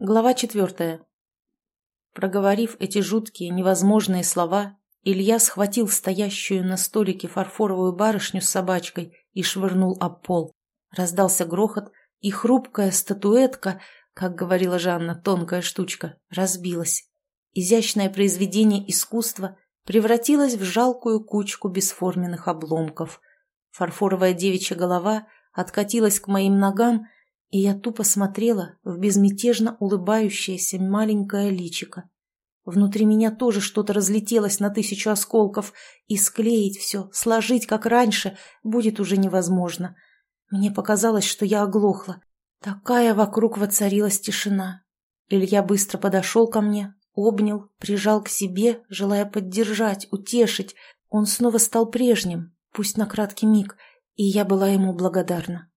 Глава четвертая. Проговорив эти жуткие, невозможные слова, Илья схватил стоящую на столике фарфоровую барышню с собачкой и швырнул об пол. Раздался грохот, и хрупкая статуэтка, как говорила Жанна, тонкая штучка, разбилась. Изящное произведение искусства превратилось в жалкую кучку бесформенных обломков. Фарфоровая девичья голова откатилась к моим ногам, и я тупо смотрела в безмятежно улыбающееся маленькое личико. Внутри меня тоже что-то разлетелось на тысячу осколков, и склеить все, сложить как раньше, будет уже невозможно. Мне показалось, что я оглохла. Такая вокруг воцарилась тишина. Илья быстро подошел ко мне, обнял, прижал к себе, желая поддержать, утешить. Он снова стал прежним, пусть на краткий миг, и я была ему благодарна.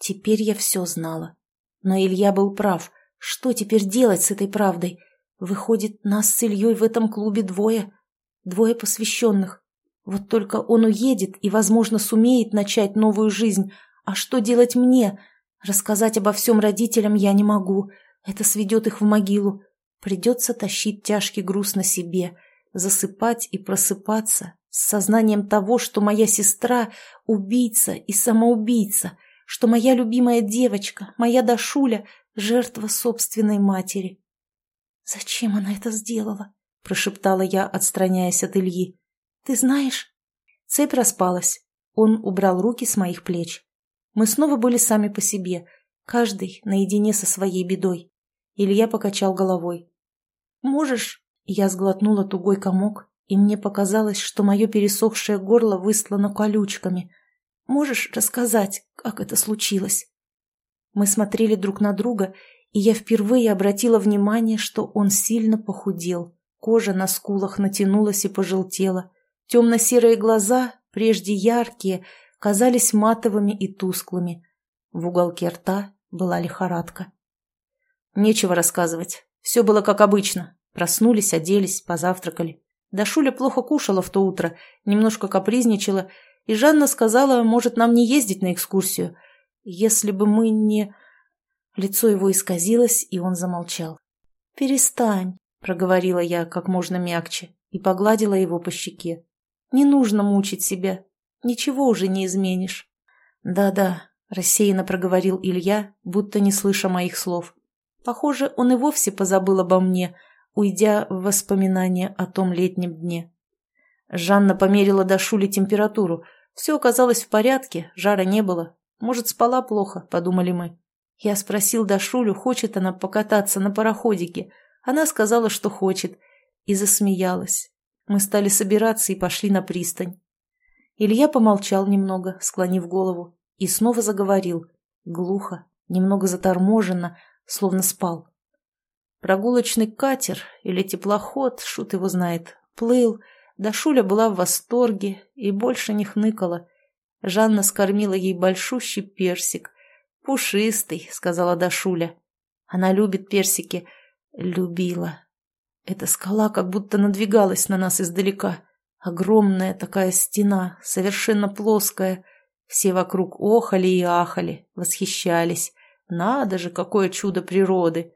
Теперь я все знала. Но Илья был прав. Что теперь делать с этой правдой? Выходит, нас с Ильей в этом клубе двое. Двое посвященных. Вот только он уедет и, возможно, сумеет начать новую жизнь. А что делать мне? Рассказать обо всем родителям я не могу. Это сведет их в могилу. Придется тащить тяжкий груз на себе, засыпать и просыпаться с сознанием того, что моя сестра — убийца и самоубийца — что моя любимая девочка, моя Дашуля, жертва собственной матери. «Зачем она это сделала?» – прошептала я, отстраняясь от Ильи. «Ты знаешь?» Цепь распалась. Он убрал руки с моих плеч. Мы снова были сами по себе, каждый наедине со своей бедой. Илья покачал головой. «Можешь?» Я сглотнула тугой комок, и мне показалось, что мое пересохшее горло выслано колючками. Можешь рассказать, как это случилось?» Мы смотрели друг на друга, и я впервые обратила внимание, что он сильно похудел. Кожа на скулах натянулась и пожелтела. Темно-серые глаза, прежде яркие, казались матовыми и тусклыми. В уголке рта была лихорадка. Нечего рассказывать. Все было как обычно. Проснулись, оделись, позавтракали. Дашуля плохо кушала в то утро, немножко капризничала и Жанна сказала, может, нам не ездить на экскурсию, если бы мы не... Лицо его исказилось, и он замолчал. «Перестань», — проговорила я как можно мягче и погладила его по щеке. «Не нужно мучить себя. Ничего уже не изменишь». «Да-да», — рассеянно проговорил Илья, будто не слыша моих слов. Похоже, он и вовсе позабыл обо мне, уйдя в воспоминания о том летнем дне. Жанна померила до Шули температуру. Все оказалось в порядке, жара не было. Может, спала плохо, подумали мы. Я спросил Дашулю, хочет она покататься на пароходике. Она сказала, что хочет, и засмеялась. Мы стали собираться и пошли на пристань. Илья помолчал немного, склонив голову, и снова заговорил. Глухо, немного заторможенно, словно спал. Прогулочный катер или теплоход, шут его знает, плыл, Дашуля была в восторге и больше не хныкала. Жанна скормила ей большущий персик. «Пушистый», — сказала Дашуля. Она любит персики. Любила. Эта скала как будто надвигалась на нас издалека. Огромная такая стена, совершенно плоская. Все вокруг охали и ахали, восхищались. Надо же, какое чудо природы!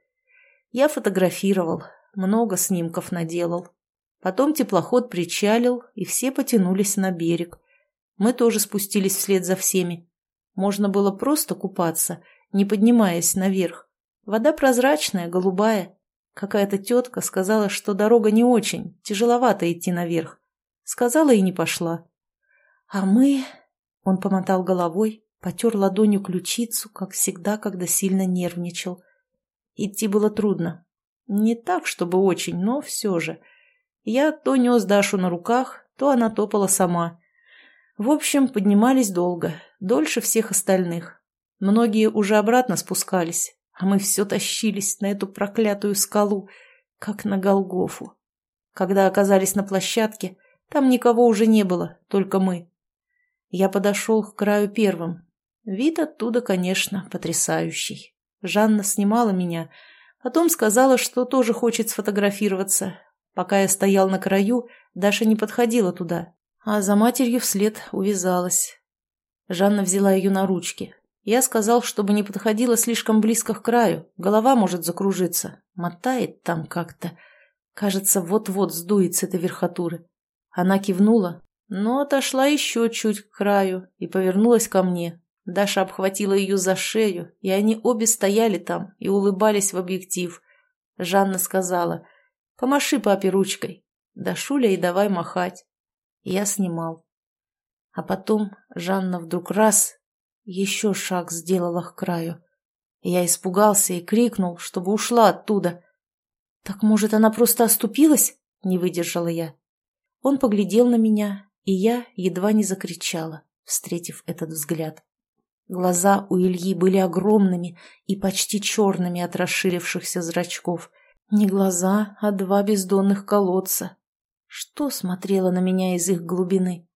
Я фотографировал, много снимков наделал. Потом теплоход причалил, и все потянулись на берег. Мы тоже спустились вслед за всеми. Можно было просто купаться, не поднимаясь наверх. Вода прозрачная, голубая. Какая-то тетка сказала, что дорога не очень, тяжеловато идти наверх. Сказала и не пошла. А мы... Он помотал головой, потер ладонью ключицу, как всегда, когда сильно нервничал. Идти было трудно. Не так, чтобы очень, но все же — я то нес Дашу на руках, то она топала сама. В общем, поднимались долго, дольше всех остальных. Многие уже обратно спускались, а мы все тащились на эту проклятую скалу, как на Голгофу. Когда оказались на площадке, там никого уже не было, только мы. Я подошел к краю первым. Вид оттуда, конечно, потрясающий. Жанна снимала меня, потом сказала, что тоже хочет сфотографироваться, Пока я стоял на краю, Даша не подходила туда, а за матерью вслед увязалась. Жанна взяла ее на ручки. Я сказал, чтобы не подходила слишком близко к краю, голова может закружиться. Мотает там как-то. Кажется, вот-вот сдует с этой верхотуры. Она кивнула, но отошла еще чуть к краю и повернулась ко мне. Даша обхватила ее за шею, и они обе стояли там и улыбались в объектив. Жанна сказала, «Помаши папе ручкой. Дашуля и давай махать». Я снимал. А потом Жанна вдруг раз еще шаг сделала к краю. Я испугался и крикнул, чтобы ушла оттуда. «Так, может, она просто оступилась?» — не выдержала я. Он поглядел на меня, и я едва не закричала, встретив этот взгляд. Глаза у Ильи были огромными и почти черными от расширившихся зрачков. Не глаза, а два бездонных колодца. Что смотрело на меня из их глубины?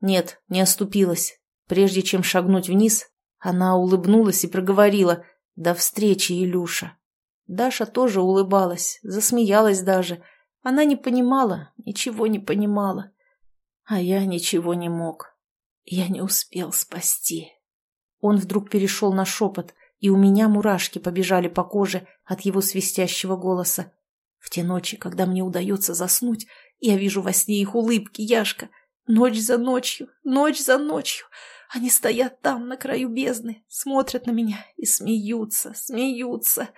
Нет, не оступилась. Прежде чем шагнуть вниз, она улыбнулась и проговорила «До встречи, Илюша». Даша тоже улыбалась, засмеялась даже. Она не понимала, ничего не понимала. А я ничего не мог. Я не успел спасти. Он вдруг перешел на шепот, и у меня мурашки побежали по коже от его свистящего голоса. В те ночи, когда мне удается заснуть, я вижу во сне их улыбки, Яшка. Ночь за ночью, ночь за ночью. Они стоят там, на краю бездны, смотрят на меня и смеются, смеются.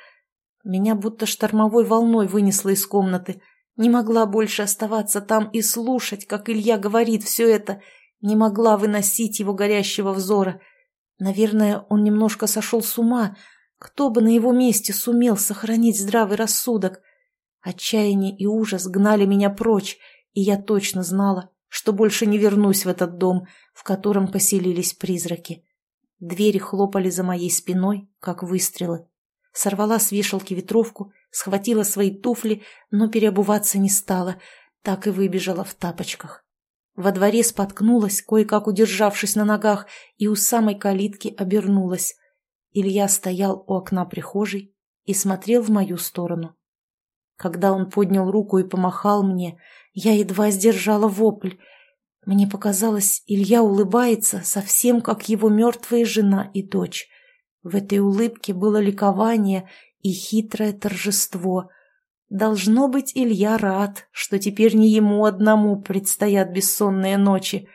Меня будто штормовой волной вынесло из комнаты. Не могла больше оставаться там и слушать, как Илья говорит все это. Не могла выносить его горящего взора. Наверное, он немножко сошел с ума. Кто бы на его месте сумел сохранить здравый рассудок? Отчаяние и ужас гнали меня прочь, и я точно знала, что больше не вернусь в этот дом, в котором поселились призраки. Двери хлопали за моей спиной, как выстрелы. Сорвала с вешалки ветровку, схватила свои туфли, но переобуваться не стала, так и выбежала в тапочках. Во дворе споткнулась, кое-как удержавшись на ногах, и у самой калитки обернулась. Илья стоял у окна прихожей и смотрел в мою сторону. Когда он поднял руку и помахал мне, я едва сдержала вопль. Мне показалось, Илья улыбается, совсем как его мертвая жена и дочь. В этой улыбке было ликование и хитрое торжество. Должно быть, Илья рад, что теперь не ему одному предстоят бессонные ночи.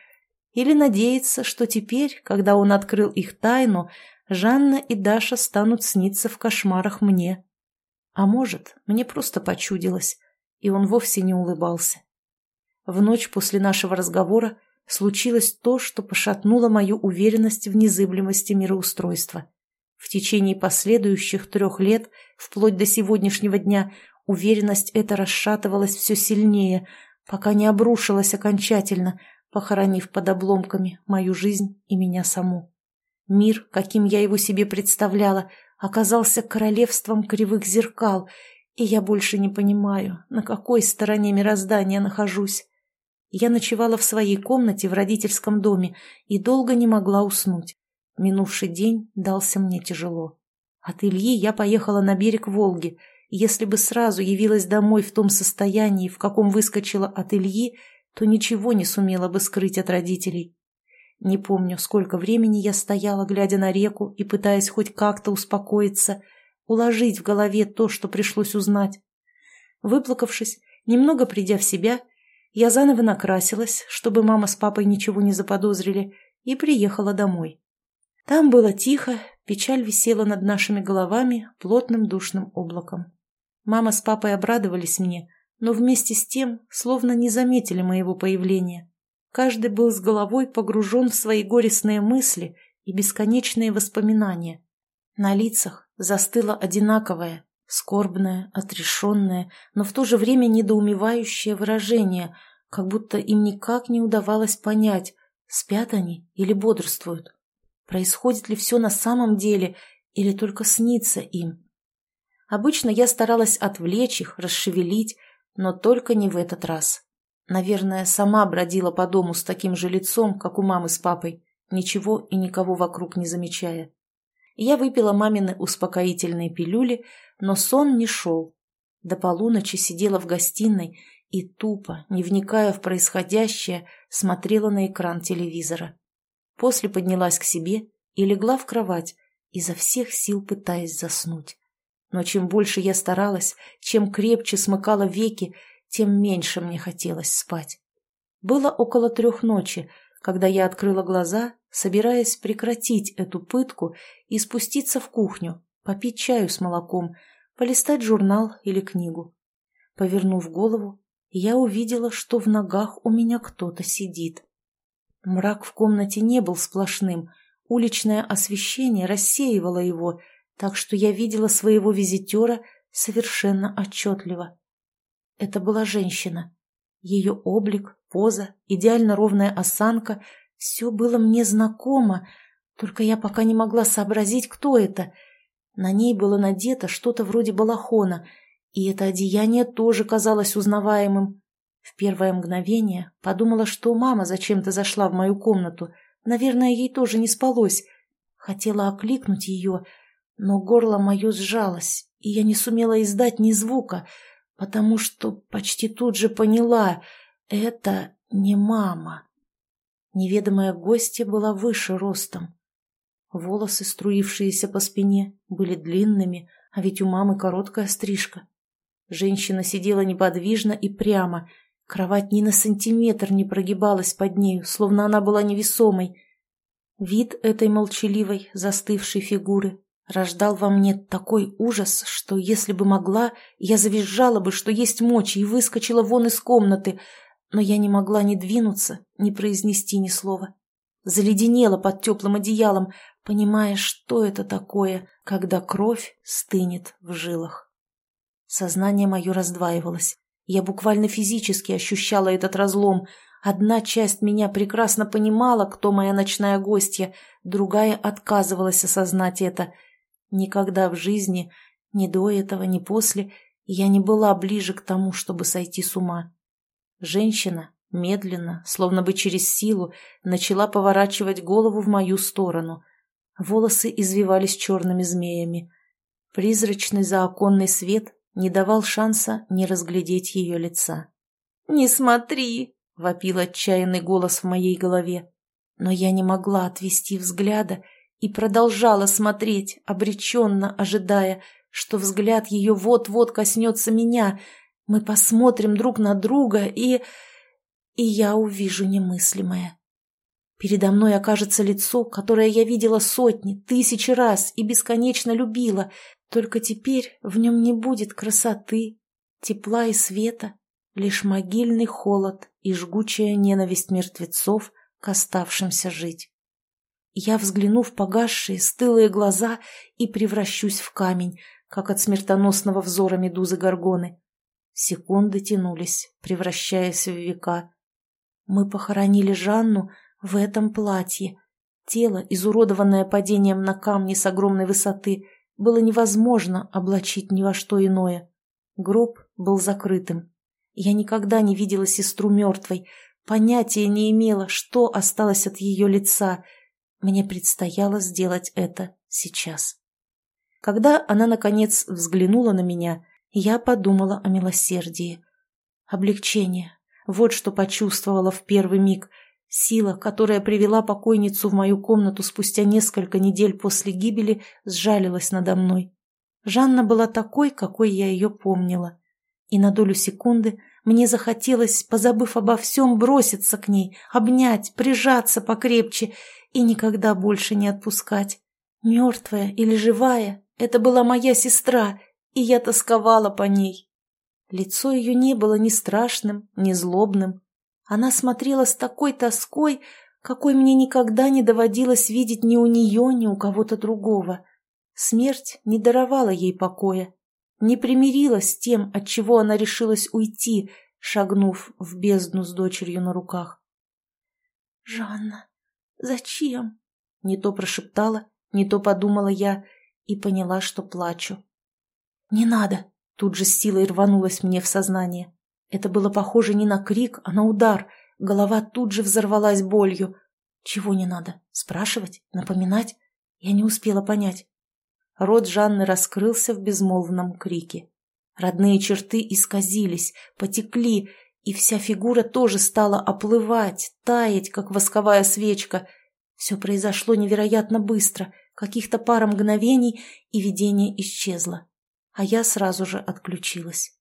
Или надеется, что теперь, когда он открыл их тайну, Жанна и Даша станут сниться в кошмарах мне. А может, мне просто почудилось, и он вовсе не улыбался. В ночь после нашего разговора случилось то, что пошатнуло мою уверенность в незыблемости мироустройства. В течение последующих трех лет, вплоть до сегодняшнего дня, уверенность эта расшатывалась все сильнее, пока не обрушилась окончательно, похоронив под обломками мою жизнь и меня саму. Мир, каким я его себе представляла, оказался королевством кривых зеркал, и я больше не понимаю, на какой стороне мироздания нахожусь. Я ночевала в своей комнате в родительском доме и долго не могла уснуть. Минувший день дался мне тяжело. От Ильи я поехала на берег Волги. Если бы сразу явилась домой в том состоянии, в каком выскочила от Ильи, то ничего не сумела бы скрыть от родителей. Не помню, сколько времени я стояла, глядя на реку и пытаясь хоть как-то успокоиться, уложить в голове то, что пришлось узнать. Выплакавшись, немного придя в себя, я заново накрасилась, чтобы мама с папой ничего не заподозрили, и приехала домой. Там было тихо, печаль висела над нашими головами плотным душным облаком. Мама с папой обрадовались мне, но вместе с тем словно не заметили моего появления. Каждый был с головой погружен в свои горестные мысли и бесконечные воспоминания. На лицах застыло одинаковое, Скорбное, отрешенное, но в то же время недоумевающее выражение, как будто им никак не удавалось понять, спят они или бодрствуют. Происходит ли все на самом деле или только снится им? Обычно я старалась отвлечь их, расшевелить, но только не в этот раз. Наверное, сама бродила по дому с таким же лицом, как у мамы с папой, ничего и никого вокруг не замечая. Я выпила мамины успокоительные пилюли, но сон не шел. До полуночи сидела в гостиной и тупо, не вникая в происходящее, смотрела на экран телевизора. После поднялась к себе и легла в кровать, изо всех сил пытаясь заснуть. Но чем больше я старалась, чем крепче смыкала веки, тем меньше мне хотелось спать. Было около трех ночи, когда я открыла глаза, собираясь прекратить эту пытку и спуститься в кухню, попить чаю с молоком, полистать журнал или книгу. Повернув голову, я увидела, что в ногах у меня кто-то сидит. Мрак в комнате не был сплошным, уличное освещение рассеивало его, так что я видела своего визитера совершенно отчетливо. Это была женщина. Ее облик, поза, идеально ровная осанка — все было мне знакомо, только я пока не могла сообразить, кто это. На ней было надето что-то вроде балахона, и это одеяние тоже казалось узнаваемым. В первое мгновение подумала, что мама зачем-то зашла в мою комнату. Наверное, ей тоже не спалось. Хотела окликнуть ее, но горло мое сжалось, и я не сумела издать ни звука, потому что почти тут же поняла — это не мама. Неведомая гостья была выше ростом. Волосы, струившиеся по спине, были длинными, а ведь у мамы короткая стрижка. Женщина сидела неподвижно и прямо. Кровать ни на сантиметр не прогибалась под нею, словно она была невесомой. Вид этой молчаливой, застывшей фигуры рождал во мне такой ужас, что, если бы могла, я завизжала бы, что есть мочи, и выскочила вон из комнаты, но я не могла ни двинуться, ни произнести ни слова. Заледенела под теплым одеялом, понимая, что это такое, когда кровь стынет в жилах. Сознание мое раздваивалось. Я буквально физически ощущала этот разлом. Одна часть меня прекрасно понимала, кто моя ночная гостья, другая отказывалась осознать это. Никогда в жизни, ни до этого, ни после, я не была ближе к тому, чтобы сойти с ума. Женщина медленно, словно бы через силу, начала поворачивать голову в мою сторону. Волосы извивались черными змеями. Призрачный заоконный свет не давал шанса не разглядеть ее лица. «Не смотри!» — вопил отчаянный голос в моей голове. Но я не могла отвести взгляда и продолжала смотреть, обреченно ожидая, что взгляд ее вот-вот коснется меня — мы посмотрим друг на друга, и... И я увижу немыслимое. Передо мной окажется лицо, которое я видела сотни, тысячи раз и бесконечно любила, только теперь в нем не будет красоты, тепла и света, лишь могильный холод и жгучая ненависть мертвецов к оставшимся жить. Я взгляну в погасшие, стылые глаза и превращусь в камень, как от смертоносного взора медузы Горгоны. Секунды тянулись, превращаясь в века. Мы похоронили Жанну в этом платье. Тело, изуродованное падением на камни с огромной высоты, было невозможно облачить ни во что иное. Гроб был закрытым. Я никогда не видела сестру мертвой, понятия не имела, что осталось от ее лица. Мне предстояло сделать это сейчас. Когда она, наконец, взглянула на меня, я подумала о милосердии. Облегчение. Вот что почувствовала в первый миг. Сила, которая привела покойницу в мою комнату спустя несколько недель после гибели, сжалилась надо мной. Жанна была такой, какой я ее помнила. И на долю секунды мне захотелось, позабыв обо всем, броситься к ней, обнять, прижаться покрепче и никогда больше не отпускать. Мертвая или живая, это была моя сестра, и я тосковала по ней. Лицо ее не было ни страшным, ни злобным. Она смотрела с такой тоской, какой мне никогда не доводилось видеть ни у нее, ни у кого-то другого. Смерть не даровала ей покоя, не примирилась с тем, от чего она решилась уйти, шагнув в бездну с дочерью на руках. «Жанна, зачем?» — не то прошептала, не то подумала я и поняла, что плачу. «Не надо!» — тут же с силой рванулось мне в сознание. Это было похоже не на крик, а на удар. Голова тут же взорвалась болью. Чего не надо? Спрашивать? Напоминать? Я не успела понять. Рот Жанны раскрылся в безмолвном крике. Родные черты исказились, потекли, и вся фигура тоже стала оплывать, таять, как восковая свечка. Все произошло невероятно быстро, каких-то пара мгновений, и видение исчезло. А я сразу же отключилась.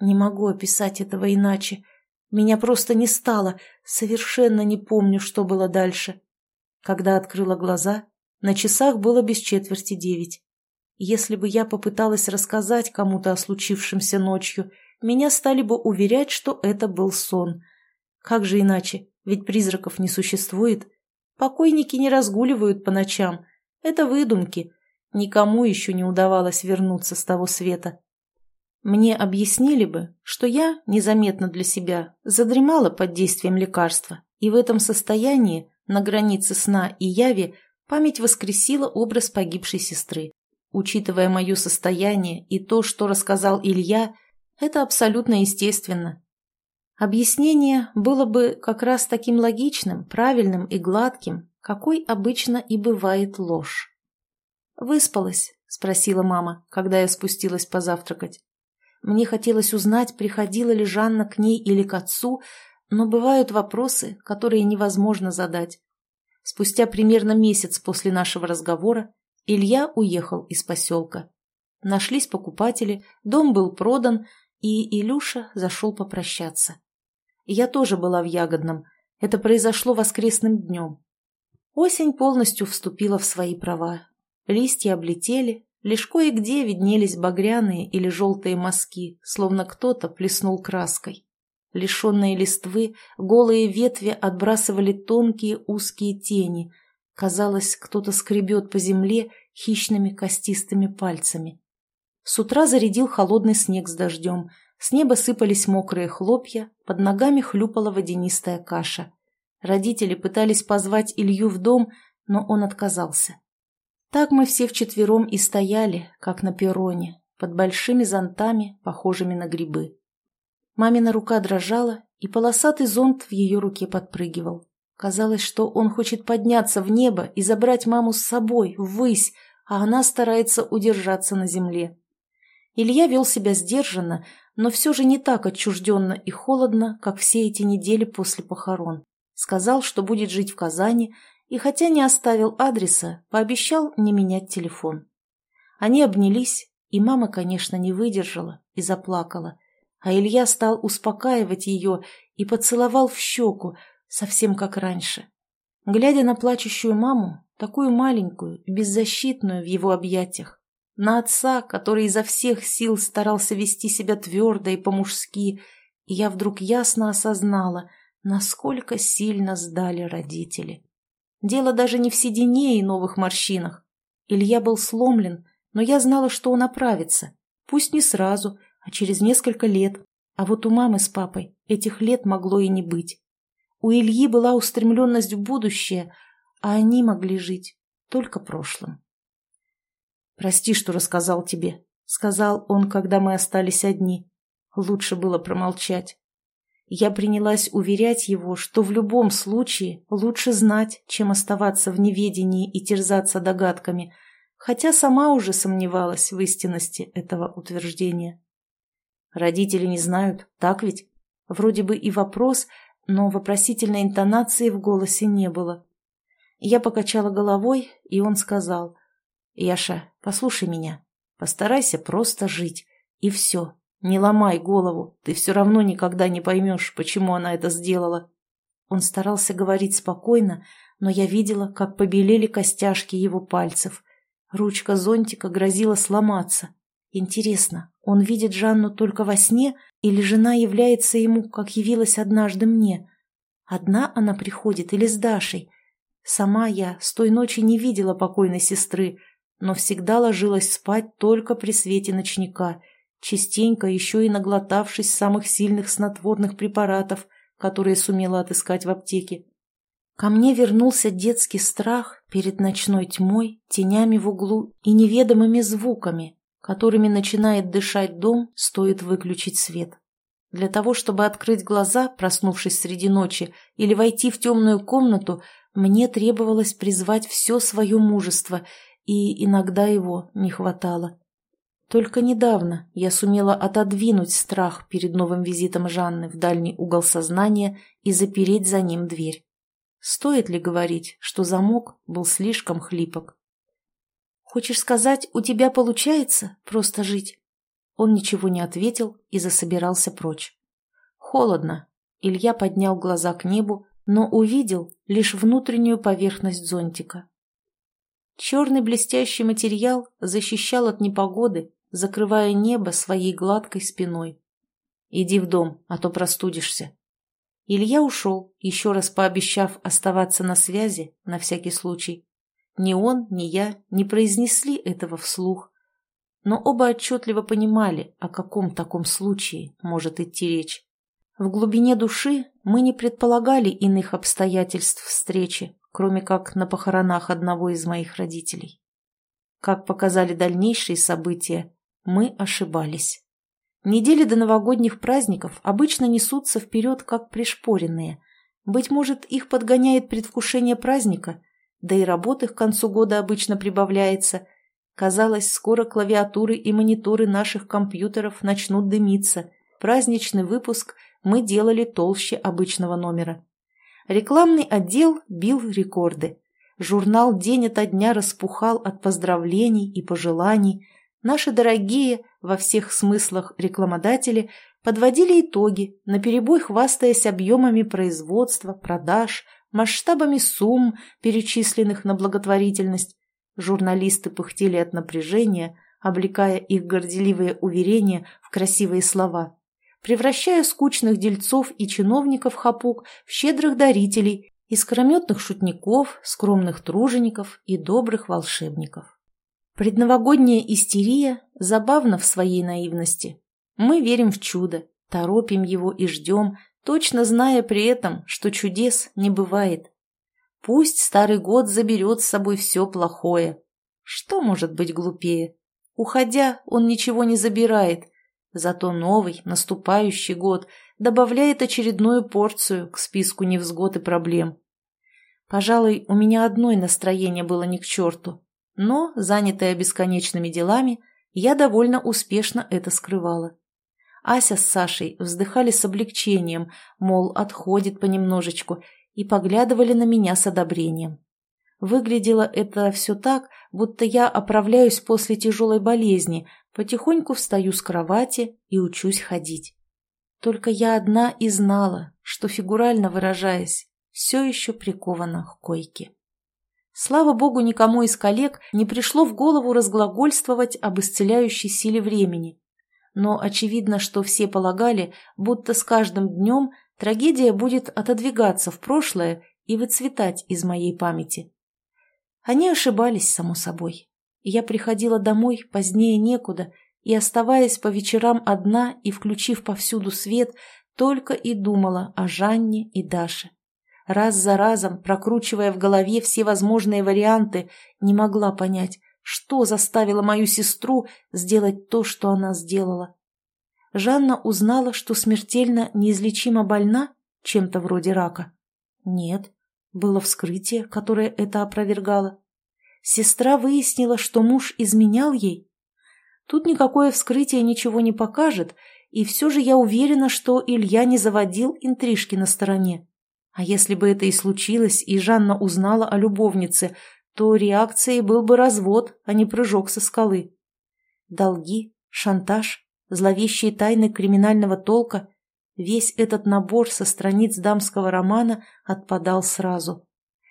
Не могу описать этого иначе. Меня просто не стало, совершенно не помню, что было дальше. Когда открыла глаза, на часах было без четверти девять. Если бы я попыталась рассказать кому-то о случившемся ночью, меня стали бы уверять, что это был сон. Как же иначе, ведь призраков не существует. Покойники не разгуливают по ночам. Это выдумки. Никому еще не удавалось вернуться с того света. Мне объяснили бы, что я, незаметно для себя, задремала под действием лекарства, и в этом состоянии, на границе сна и яви, память воскресила образ погибшей сестры. Учитывая мое состояние и то, что рассказал Илья, это абсолютно естественно. Объяснение было бы как раз таким логичным, правильным и гладким, какой обычно и бывает ложь. «Выспалась?» – спросила мама, когда я спустилась позавтракать. Мне хотелось узнать, приходила ли Жанна к ней или к отцу, но бывают вопросы, которые невозможно задать. Спустя примерно месяц после нашего разговора Илья уехал из поселка. Нашлись покупатели, дом был продан, и Илюша зашел попрощаться. Я тоже была в Ягодном. Это произошло воскресным днем. Осень полностью вступила в свои права. Листья облетели, лишь кое-где виднелись багряные или желтые мазки, словно кто-то плеснул краской. Лишенные листвы, голые ветви отбрасывали тонкие узкие тени. Казалось, кто-то скребет по земле хищными костистыми пальцами. С утра зарядил холодный снег с дождем – с неба сыпались мокрые хлопья, под ногами хлюпала водянистая каша. Родители пытались позвать Илью в дом, но он отказался. Так мы все вчетвером и стояли, как на перроне, под большими зонтами, похожими на грибы. Мамина рука дрожала, и полосатый зонт в ее руке подпрыгивал. Казалось, что он хочет подняться в небо и забрать маму с собой, ввысь, а она старается удержаться на земле. Илья вел себя сдержанно, но все же не так отчужденно и холодно, как все эти недели после похорон. Сказал, что будет жить в Казани, и хотя не оставил адреса, пообещал не менять телефон. Они обнялись, и мама, конечно, не выдержала и заплакала, а Илья стал успокаивать ее и поцеловал в щеку, совсем как раньше. Глядя на плачущую маму, такую маленькую и беззащитную в его объятиях, на отца, который изо всех сил старался вести себя твердо и по-мужски, и я вдруг ясно осознала, насколько сильно сдали родители. Дело даже не в седине и новых морщинах. Илья был сломлен, но я знала, что он оправится. Пусть не сразу, а через несколько лет. А вот у мамы с папой этих лет могло и не быть. У Ильи была устремленность в будущее, а они могли жить только прошлым. «Прости, что рассказал тебе», — сказал он, когда мы остались одни. Лучше было промолчать. Я принялась уверять его, что в любом случае лучше знать, чем оставаться в неведении и терзаться догадками, хотя сама уже сомневалась в истинности этого утверждения. Родители не знают, так ведь? Вроде бы и вопрос, но вопросительной интонации в голосе не было. Я покачала головой, и он сказал, «Яша, послушай меня. Постарайся просто жить. И все. Не ломай голову. Ты все равно никогда не поймешь, почему она это сделала». Он старался говорить спокойно, но я видела, как побелели костяшки его пальцев. Ручка зонтика грозила сломаться. Интересно, он видит Жанну только во сне, или жена является ему, как явилась однажды мне? Одна она приходит или с Дашей? Сама я с той ночи не видела покойной сестры, но всегда ложилась спать только при свете ночника, частенько еще и наглотавшись самых сильных снотворных препаратов, которые сумела отыскать в аптеке. Ко мне вернулся детский страх перед ночной тьмой, тенями в углу и неведомыми звуками, которыми начинает дышать дом, стоит выключить свет. Для того, чтобы открыть глаза, проснувшись среди ночи, или войти в темную комнату, мне требовалось призвать все свое мужество и иногда его не хватало. Только недавно я сумела отодвинуть страх перед новым визитом Жанны в дальний угол сознания и запереть за ним дверь. Стоит ли говорить, что замок был слишком хлипок? «Хочешь сказать, у тебя получается просто жить?» Он ничего не ответил и засобирался прочь. Холодно. Илья поднял глаза к небу, но увидел лишь внутреннюю поверхность зонтика. Черный блестящий материал защищал от непогоды, закрывая небо своей гладкой спиной. «Иди в дом, а то простудишься». Илья ушел, еще раз пообещав оставаться на связи на всякий случай. Ни он, ни я не произнесли этого вслух, но оба отчетливо понимали, о каком таком случае может идти речь. В глубине души мы не предполагали иных обстоятельств встречи, кроме как на похоронах одного из моих родителей. Как показали дальнейшие события, мы ошибались. Недели до новогодних праздников обычно несутся вперед как пришпоренные. Быть может, их подгоняет предвкушение праздника, да и работы к концу года обычно прибавляется. Казалось, скоро клавиатуры и мониторы наших компьютеров начнут дымиться. Праздничный выпуск мы делали толще обычного номера. Рекламный отдел бил рекорды. Журнал день ото дня распухал от поздравлений и пожеланий. Наши дорогие, во всех смыслах рекламодатели, подводили итоги, наперебой хвастаясь объемами производства, продаж – масштабами сумм, перечисленных на благотворительность. Журналисты пыхтели от напряжения, облекая их горделивые уверения в красивые слова, превращая скучных дельцов и чиновников хапук в щедрых дарителей, искрометных шутников, скромных тружеников и добрых волшебников. Предновогодняя истерия забавна в своей наивности. Мы верим в чудо, торопим его и ждем, точно зная при этом, что чудес не бывает. Пусть старый год заберет с собой все плохое. Что может быть глупее? Уходя, он ничего не забирает, зато новый, наступающий год добавляет очередную порцию к списку невзгод и проблем. Пожалуй, у меня одной настроение было не к черту, но, занятая бесконечными делами, я довольно успешно это скрывала. Ася с Сашей вздыхали с облегчением, мол, отходит понемножечку, и поглядывали на меня с одобрением. Выглядело это все так, будто я оправляюсь после тяжелой болезни, потихоньку встаю с кровати и учусь ходить. Только я одна и знала, что, фигурально выражаясь, все еще прикована к койке. Слава богу, никому из коллег не пришло в голову разглагольствовать об исцеляющей силе времени, но очевидно, что все полагали, будто с каждым днем трагедия будет отодвигаться в прошлое и выцветать из моей памяти. Они ошибались, само собой. Я приходила домой позднее некуда, и, оставаясь по вечерам одна и включив повсюду свет, только и думала о Жанне и Даше. Раз за разом, прокручивая в голове все возможные варианты, не могла понять, что заставило мою сестру сделать то, что она сделала? Жанна узнала, что смертельно неизлечимо больна чем-то вроде рака? Нет. Было вскрытие, которое это опровергало. Сестра выяснила, что муж изменял ей? Тут никакое вскрытие ничего не покажет, и все же я уверена, что Илья не заводил интрижки на стороне. А если бы это и случилось, и Жанна узнала о любовнице, то реакцией был бы развод, а не прыжок со скалы. Долги, шантаж, зловещие тайны криминального толка – весь этот набор со страниц дамского романа отпадал сразу.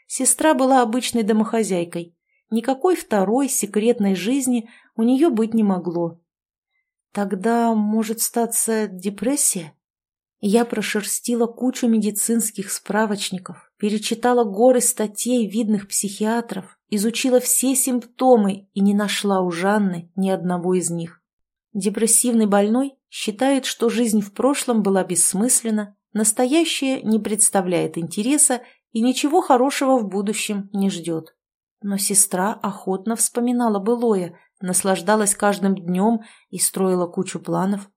Сестра была обычной домохозяйкой. Никакой второй секретной жизни у нее быть не могло. Тогда может статься депрессия? Я прошерстила кучу медицинских справочников, перечитала горы статей видных психиатров, изучила все симптомы и не нашла у Жанны ни одного из них. Депрессивный больной считает, что жизнь в прошлом была бессмысленна, настоящее не представляет интереса и ничего хорошего в будущем не ждет. Но сестра охотно вспоминала былое, наслаждалась каждым днем и строила кучу планов.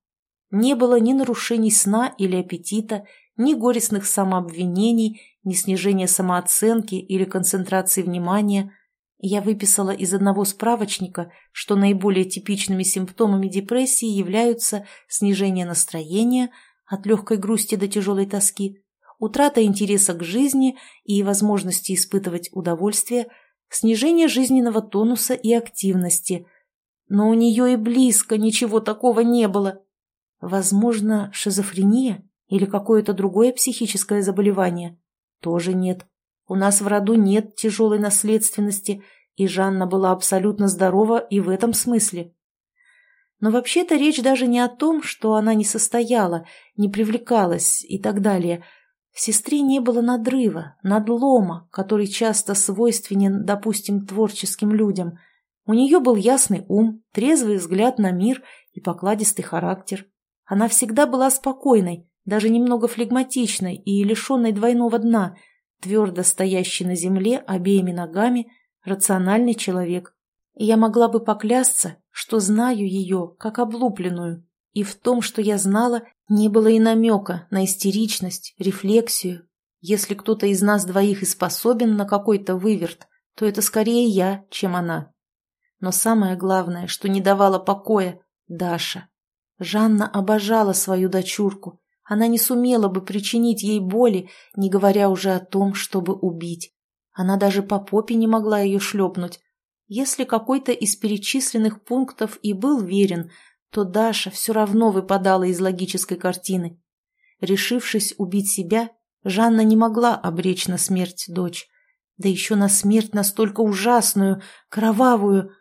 Не было ни нарушений сна или аппетита, ни горестных самообвинений, ни снижения самооценки или концентрации внимания. Я выписала из одного справочника, что наиболее типичными симптомами депрессии являются снижение настроения, от легкой грусти до тяжелой тоски, утрата интереса к жизни и возможности испытывать удовольствие, снижение жизненного тонуса и активности. Но у нее и близко ничего такого не было. Возможно, шизофрения или какое-то другое психическое заболевание? Тоже нет. У нас в роду нет тяжелой наследственности, и Жанна была абсолютно здорова и в этом смысле. Но вообще-то речь даже не о том, что она не состояла, не привлекалась и так далее. В сестре не было надрыва, надлома, который часто свойственен, допустим, творческим людям. У нее был ясный ум, трезвый взгляд на мир и покладистый характер. Она всегда была спокойной, даже немного флегматичной и лишенной двойного дна, твердо стоящей на земле обеими ногами, рациональный человек. Я могла бы поклясться, что знаю ее как облупленную, и в том, что я знала, не было и намека на истеричность, рефлексию. Если кто-то из нас двоих и способен на какой-то выверт, то это скорее я, чем она. Но самое главное, что не давало покоя – Даша. Жанна обожала свою дочурку. Она не сумела бы причинить ей боли, не говоря уже о том, чтобы убить. Она даже по попе не могла ее шлепнуть. Если какой-то из перечисленных пунктов и был верен, то Даша все равно выпадала из логической картины. Решившись убить себя, Жанна не могла обречь на смерть дочь. Да еще на смерть настолько ужасную, кровавую.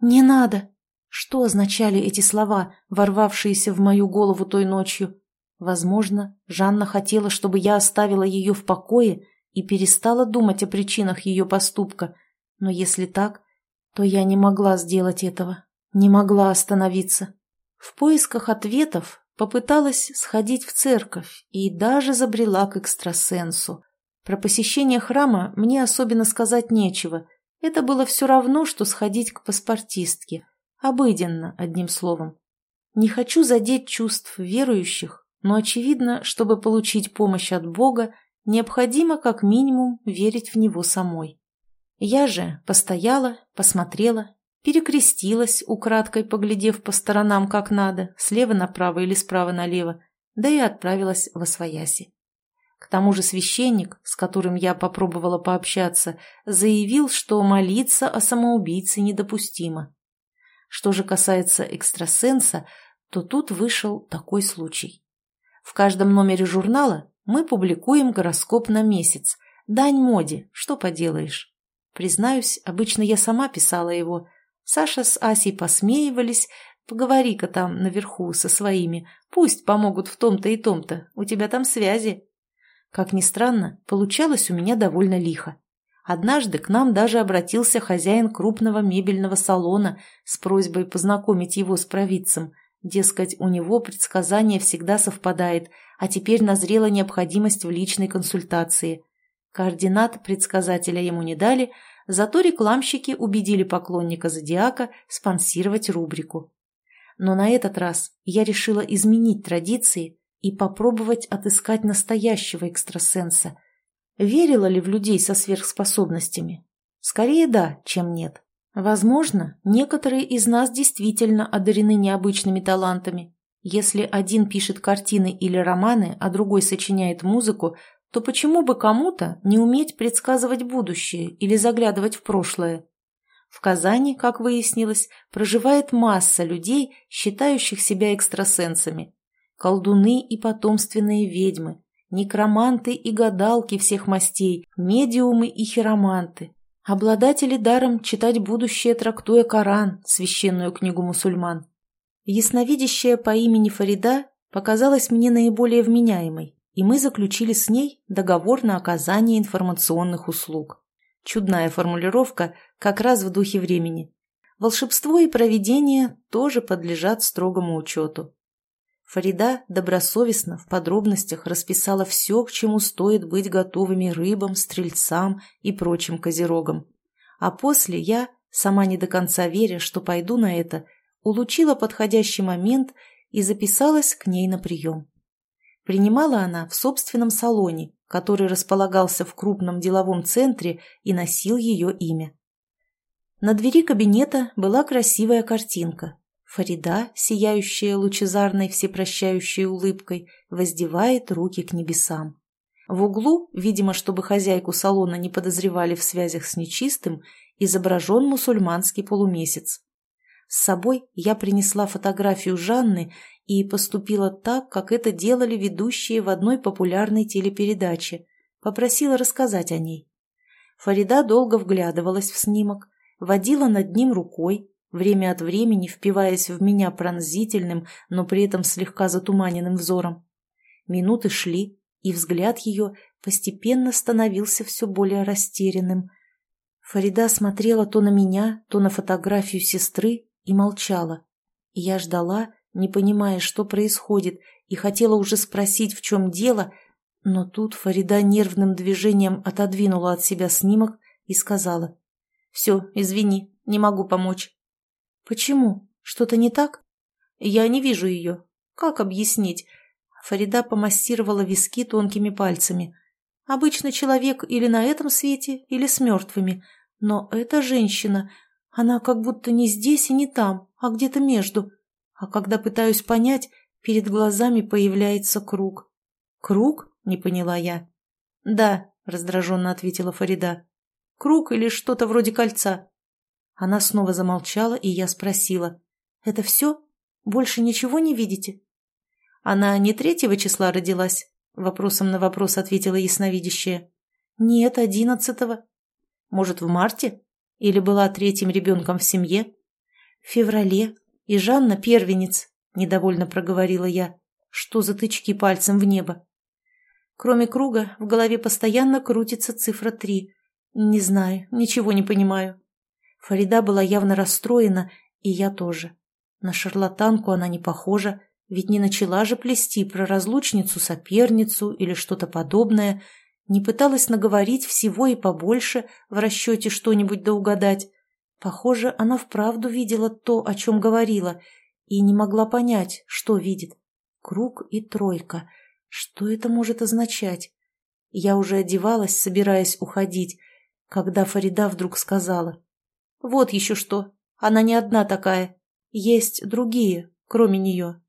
«Не надо!» Что означали эти слова, ворвавшиеся в мою голову той ночью? Возможно, Жанна хотела, чтобы я оставила ее в покое и перестала думать о причинах ее поступка. Но если так, то я не могла сделать этого, не могла остановиться. В поисках ответов попыталась сходить в церковь и даже забрела к экстрасенсу. Про посещение храма мне особенно сказать нечего. Это было все равно, что сходить к паспортистке – Обыденно, одним словом. Не хочу задеть чувств верующих, но очевидно, чтобы получить помощь от Бога, необходимо как минимум верить в Него самой. Я же постояла, посмотрела, перекрестилась, украдкой поглядев по сторонам как надо, слева направо или справа налево, да и отправилась в Освояси. К тому же священник, с которым я попробовала пообщаться, заявил, что молиться о самоубийце недопустимо. Что же касается экстрасенса, то тут вышел такой случай. В каждом номере журнала мы публикуем гороскоп на месяц. Дань моде, что поделаешь. Признаюсь, обычно я сама писала его. Саша с Асей посмеивались. Поговори-ка там наверху со своими. Пусть помогут в том-то и том-то. У тебя там связи. Как ни странно, получалось у меня довольно лихо. Однажды к нам даже обратился хозяин крупного мебельного салона с просьбой познакомить его с провидцем. Дескать, у него предсказание всегда совпадает, а теперь назрела необходимость в личной консультации. Координат предсказателя ему не дали, зато рекламщики убедили поклонника зодиака спонсировать рубрику. Но на этот раз я решила изменить традиции и попробовать отыскать настоящего экстрасенса – Верила ли в людей со сверхспособностями? Скорее да, чем нет. Возможно, некоторые из нас действительно одарены необычными талантами. Если один пишет картины или романы, а другой сочиняет музыку, то почему бы кому-то не уметь предсказывать будущее или заглядывать в прошлое? В Казани, как выяснилось, проживает масса людей, считающих себя экстрасенсами. Колдуны и потомственные ведьмы, некроманты и гадалки всех мастей, медиумы и хироманты, обладатели даром читать будущее, трактуя Коран, священную книгу мусульман. Ясновидящая по имени Фарида показалась мне наиболее вменяемой, и мы заключили с ней договор на оказание информационных услуг. Чудная формулировка, как раз в духе времени. Волшебство и провидение тоже подлежат строгому учету. Фарида добросовестно в подробностях расписала все, к чему стоит быть готовыми рыбам, стрельцам и прочим козерогам. А после я, сама не до конца веря, что пойду на это, улучила подходящий момент и записалась к ней на прием. Принимала она в собственном салоне, который располагался в крупном деловом центре и носил ее имя. На двери кабинета была красивая картинка, Фарида, сияющая лучезарной всепрощающей улыбкой, воздевает руки к небесам. В углу, видимо, чтобы хозяйку салона не подозревали в связях с нечистым, изображен мусульманский полумесяц. С собой я принесла фотографию Жанны и поступила так, как это делали ведущие в одной популярной телепередаче. Попросила рассказать о ней. Фарида долго вглядывалась в снимок, водила над ним рукой, время от времени впиваясь в меня пронзительным, но при этом слегка затуманенным взором. Минуты шли, и взгляд ее постепенно становился все более растерянным. Фарида смотрела то на меня, то на фотографию сестры и молчала. И я ждала, не понимая, что происходит, и хотела уже спросить, в чем дело, но тут Фарида нервным движением отодвинула от себя снимок и сказала. «Все, извини, не могу помочь». «Почему? Что-то не так?» «Я не вижу ее. Как объяснить? Фарида помассировала виски тонкими пальцами. Обычно человек или на этом свете, или с мертвыми. Но эта женщина, она как будто не здесь и не там, а где-то между. А когда пытаюсь понять, перед глазами появляется круг. «Круг?» — не поняла я. «Да», — раздраженно ответила Фарида. «Круг или что-то вроде кольца?» Она снова замолчала, и я спросила. «Это все? Больше ничего не видите?» «Она не третьего числа родилась?» Вопросом на вопрос ответила ясновидящая. «Нет, одиннадцатого». «Может, в марте? Или была третьим ребенком в семье?» «В феврале. И Жанна первенец», — недовольно проговорила я. «Что за тычки пальцем в небо?» Кроме круга, в голове постоянно крутится цифра три. Не знаю, ничего не понимаю. Фарида была явно расстроена, и я тоже. На шарлатанку она не похожа, ведь не начала же плести про разлучницу-соперницу или что-то подобное, не пыталась наговорить всего и побольше в расчете что-нибудь да угадать. Похоже, она вправду видела то, о чем говорила, и не могла понять, что видит. Круг и тройка. Что это может означать? Я уже одевалась, собираясь уходить, когда Фарида вдруг сказала. «Вот еще что. Она не одна такая. Есть другие, кроме нее».